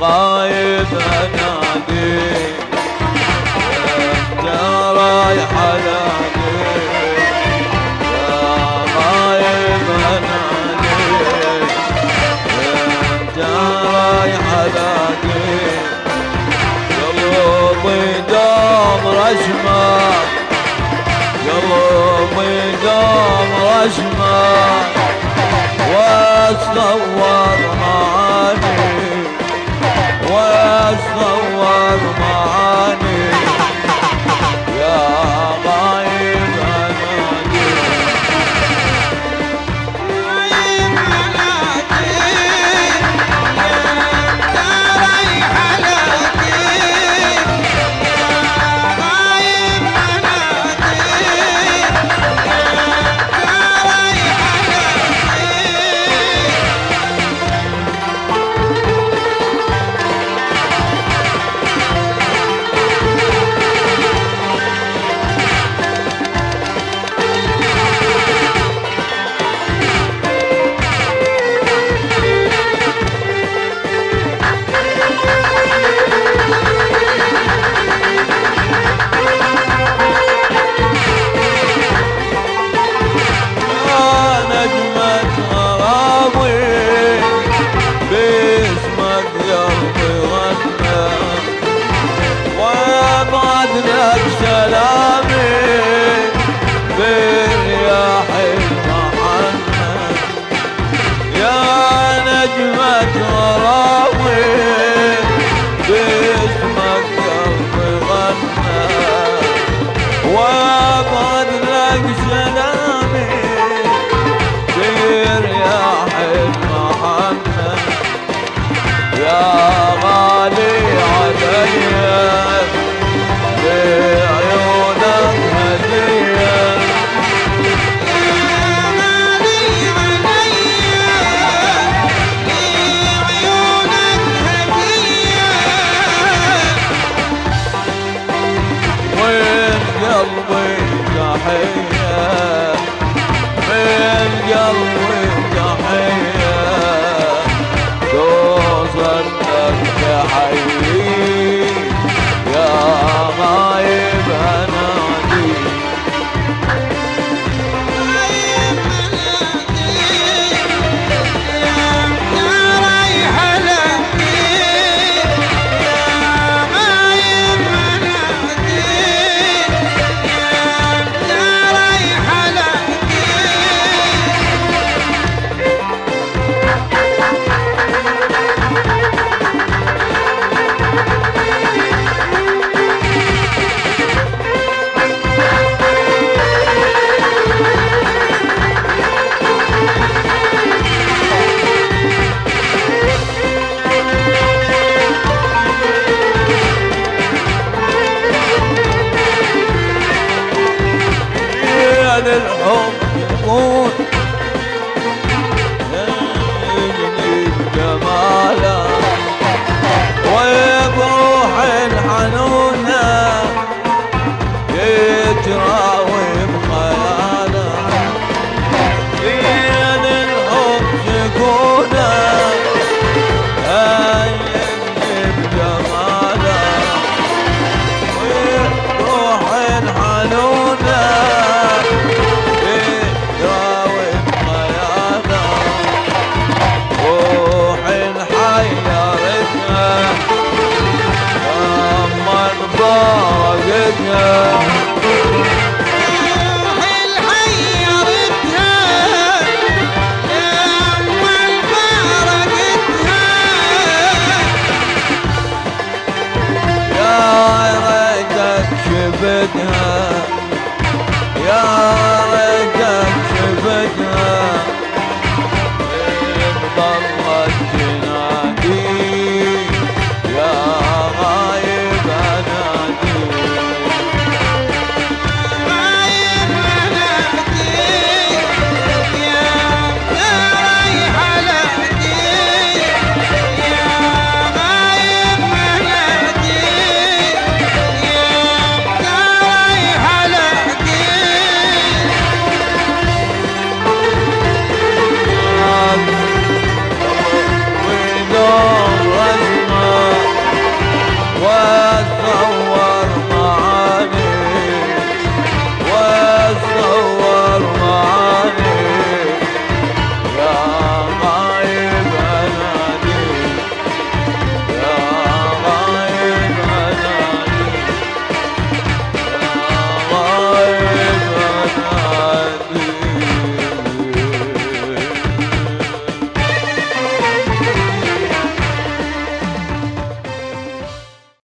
غايب انادي انت رايح انادي يا غايب انادي انت رايح انادي قلبي دوم رجمك قلبي دوم رجمك واتصور